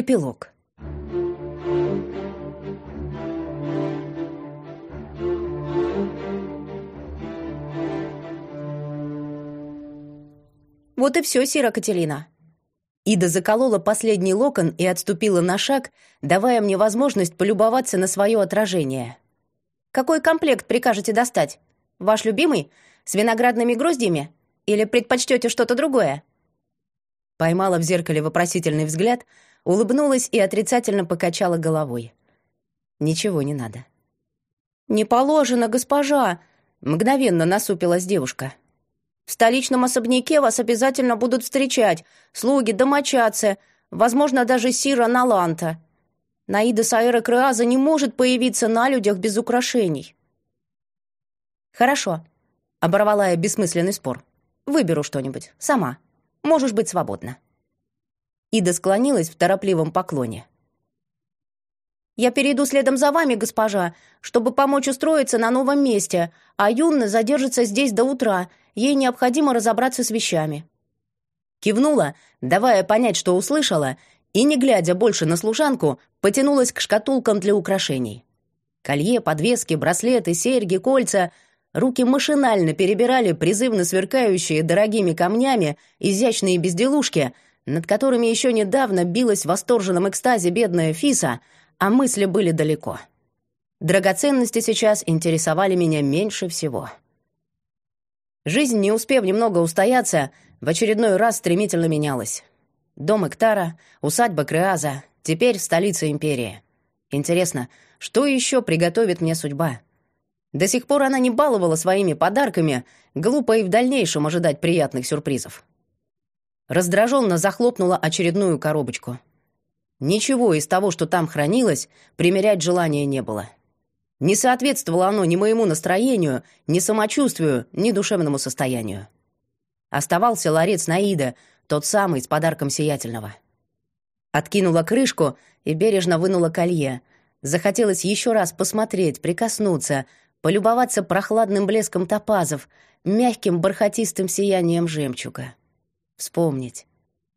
Эпилог. Вот и все, Сира Кателина. Ида заколола последний локон и отступила на шаг, давая мне возможность полюбоваться на свое отражение. «Какой комплект прикажете достать? Ваш любимый? С виноградными гроздьями? Или предпочтете что-то другое?» Поймала в зеркале вопросительный взгляд, улыбнулась и отрицательно покачала головой. «Ничего не надо». «Не положено, госпожа!» — мгновенно насупилась девушка. В столичном особняке вас обязательно будут встречать слуги, домочадцы, возможно, даже Сира Наланта. Наида Саэра Креаза не может появиться на людях без украшений. Хорошо, оборвала я бессмысленный спор. Выберу что-нибудь, сама. Можешь быть свободна. Ида склонилась в торопливом поклоне. «Я перейду следом за вами, госпожа, чтобы помочь устроиться на новом месте, а Юнна задержится здесь до утра. Ей необходимо разобраться с вещами». Кивнула, давая понять, что услышала, и, не глядя больше на служанку, потянулась к шкатулкам для украшений. Колье, подвески, браслеты, серьги, кольца — Руки машинально перебирали призывно сверкающие дорогими камнями изящные безделушки, над которыми еще недавно билась в восторженном экстазе бедная Фиса, а мысли были далеко. Драгоценности сейчас интересовали меня меньше всего. Жизнь, не успев немного устояться, в очередной раз стремительно менялась. Дом Эктара, усадьба Креаза, теперь столица империи. Интересно, что еще приготовит мне судьба? До сих пор она не баловала своими подарками, глупо и в дальнейшем ожидать приятных сюрпризов. Раздраженно захлопнула очередную коробочку. Ничего из того, что там хранилось, примерять желания не было. Не соответствовало оно ни моему настроению, ни самочувствию, ни душевному состоянию. Оставался ларец Наида, тот самый с подарком сиятельного. Откинула крышку и бережно вынула колье. Захотелось еще раз посмотреть, прикоснуться, полюбоваться прохладным блеском топазов, мягким бархатистым сиянием жемчуга. Вспомнить.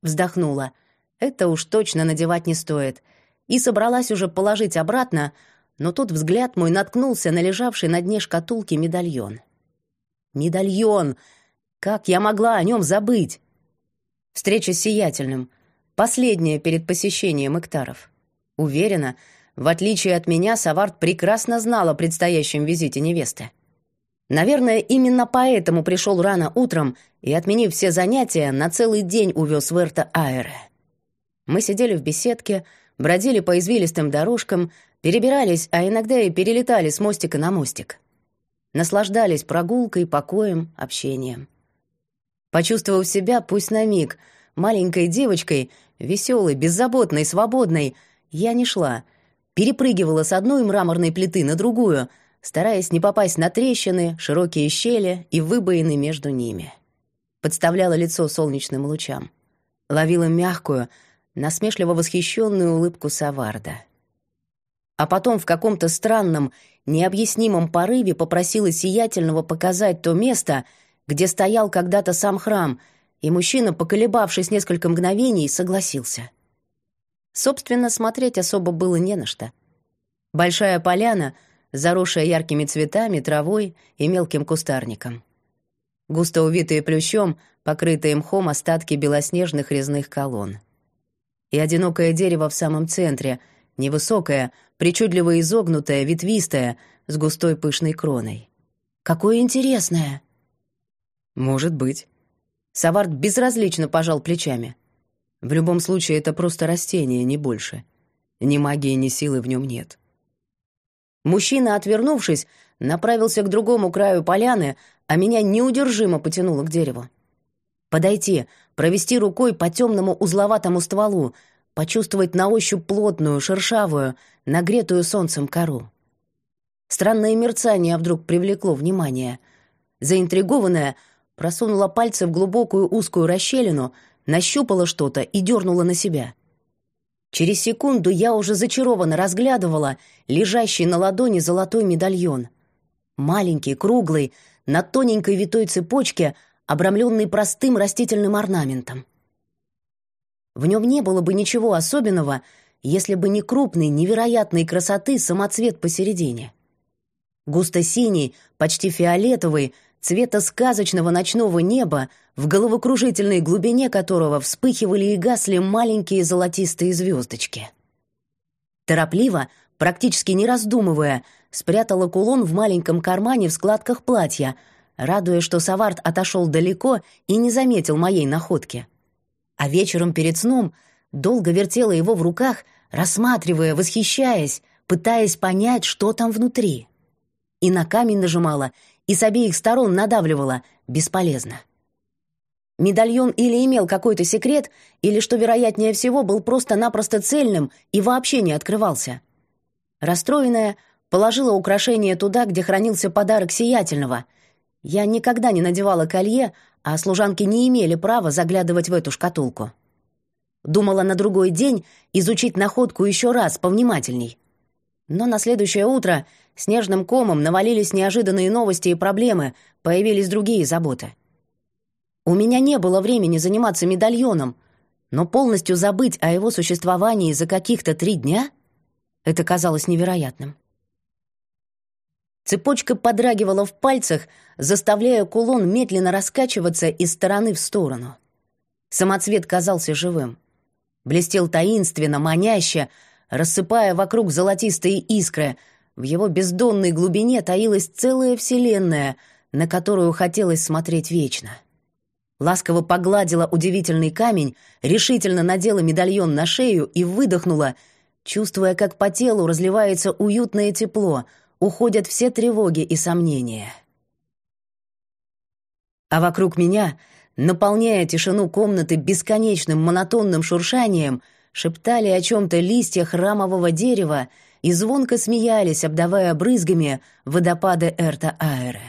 Вздохнула. Это уж точно надевать не стоит. И собралась уже положить обратно, но тут взгляд мой наткнулся на лежавший на дне шкатулки медальон. Медальон! Как я могла о нем забыть? Встреча с Сиятельным. Последняя перед посещением Эктаров. Уверена, в отличие от меня, Саварт прекрасно знал о предстоящем визите невесты. Наверное, именно поэтому пришел рано утром и, отменив все занятия, на целый день увез в Эрта Аэре. Мы сидели в беседке, бродили по извилистым дорожкам, перебирались, а иногда и перелетали с мостика на мостик. Наслаждались прогулкой, покоем, общением. Почувствовав себя, пусть на миг, маленькой девочкой, веселой, беззаботной, свободной, я не шла, перепрыгивала с одной мраморной плиты на другую, стараясь не попасть на трещины, широкие щели и выбоины между ними. Подставляла лицо солнечным лучам. Ловила мягкую, насмешливо восхищенную улыбку Саварда. А потом в каком-то странном, необъяснимом порыве попросила Сиятельного показать то место, где стоял когда-то сам храм, и мужчина, поколебавшись несколько мгновений, согласился. Собственно, смотреть особо было не на что. Большая поляна, заросшая яркими цветами, травой и мелким кустарником. Густо увитые плющом, покрытые мхом остатки белоснежных резных колонн и одинокое дерево в самом центре, невысокое, причудливо изогнутое, ветвистое, с густой пышной кроной. Какое интересное! Может быть. Савард безразлично пожал плечами. В любом случае, это просто растение, не больше. Ни магии, ни силы в нем нет. Мужчина, отвернувшись, направился к другому краю поляны, а меня неудержимо потянуло к дереву. Подойти, провести рукой по темному узловатому стволу, почувствовать на ощупь плотную, шершавую, нагретую солнцем кору. Странное мерцание вдруг привлекло внимание. Заинтригованная, просунула пальцы в глубокую узкую расщелину, нащупала что-то и дернула на себя. Через секунду я уже зачарованно разглядывала лежащий на ладони золотой медальон. Маленький, круглый, на тоненькой витой цепочке — обрамленный простым растительным орнаментом. В нем не было бы ничего особенного, если бы не крупный, невероятной красоты самоцвет посередине. Густо-синий, почти фиолетовый, цвета сказочного ночного неба, в головокружительной глубине которого вспыхивали и гасли маленькие золотистые звездочки. Торопливо, практически не раздумывая, спрятала кулон в маленьком кармане в складках платья, радуясь, что Саварт отошел далеко и не заметил моей находки. А вечером перед сном долго вертела его в руках, рассматривая, восхищаясь, пытаясь понять, что там внутри. И на камень нажимала, и с обеих сторон надавливала. Бесполезно. Медальон или имел какой-то секрет, или, что вероятнее всего, был просто-напросто цельным и вообще не открывался. Расстроенная, положила украшение туда, где хранился подарок сиятельного. Я никогда не надевала колье, а служанки не имели права заглядывать в эту шкатулку. Думала на другой день изучить находку еще раз повнимательней. Но на следующее утро снежным комом навалились неожиданные новости и проблемы, появились другие заботы. У меня не было времени заниматься медальоном, но полностью забыть о его существовании за каких-то три дня — это казалось невероятным. Цепочка подрагивала в пальцах, заставляя кулон медленно раскачиваться из стороны в сторону. Самоцвет казался живым. Блестел таинственно, маняще, рассыпая вокруг золотистые искры. В его бездонной глубине таилась целая вселенная, на которую хотелось смотреть вечно. Ласково погладила удивительный камень, решительно надела медальон на шею и выдохнула, чувствуя, как по телу разливается уютное тепло, уходят все тревоги и сомнения. А вокруг меня, наполняя тишину комнаты бесконечным монотонным шуршанием, шептали о чем-то листья храмового дерева и звонко смеялись, обдавая брызгами водопады Эрта-Аэре.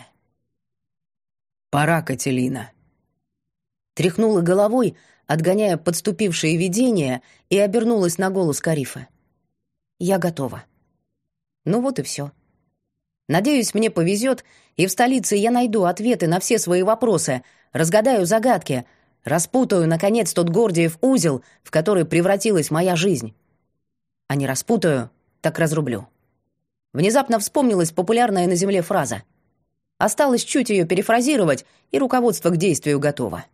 «Пора, Кателина», Тряхнула головой, отгоняя подступившие видения, и обернулась на голос Карифа. «Я готова». Ну вот и все. Надеюсь, мне повезет, и в столице я найду ответы на все свои вопросы, разгадаю загадки, распутаю, наконец, тот Гордиев узел, в который превратилась моя жизнь. А не распутаю, так разрублю. Внезапно вспомнилась популярная на Земле фраза. Осталось чуть ее перефразировать, и руководство к действию готово.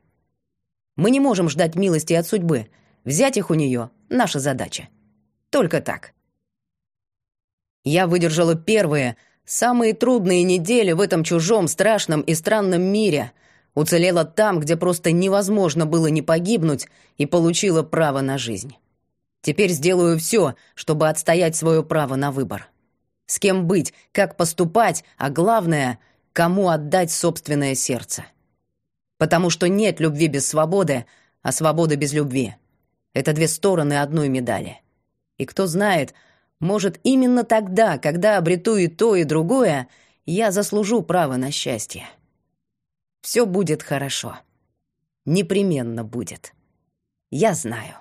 Мы не можем ждать милости от судьбы. Взять их у нее — наша задача. Только так. Я выдержала первые, самые трудные недели в этом чужом, страшном и странном мире. Уцелела там, где просто невозможно было не погибнуть, и получила право на жизнь. Теперь сделаю все, чтобы отстоять свое право на выбор. С кем быть, как поступать, а главное, кому отдать собственное сердце. Потому что нет любви без свободы, а свобода без любви. Это две стороны одной медали. И кто знает, может, именно тогда, когда обрету и то, и другое, я заслужу право на счастье. Все будет хорошо. Непременно будет. Я знаю.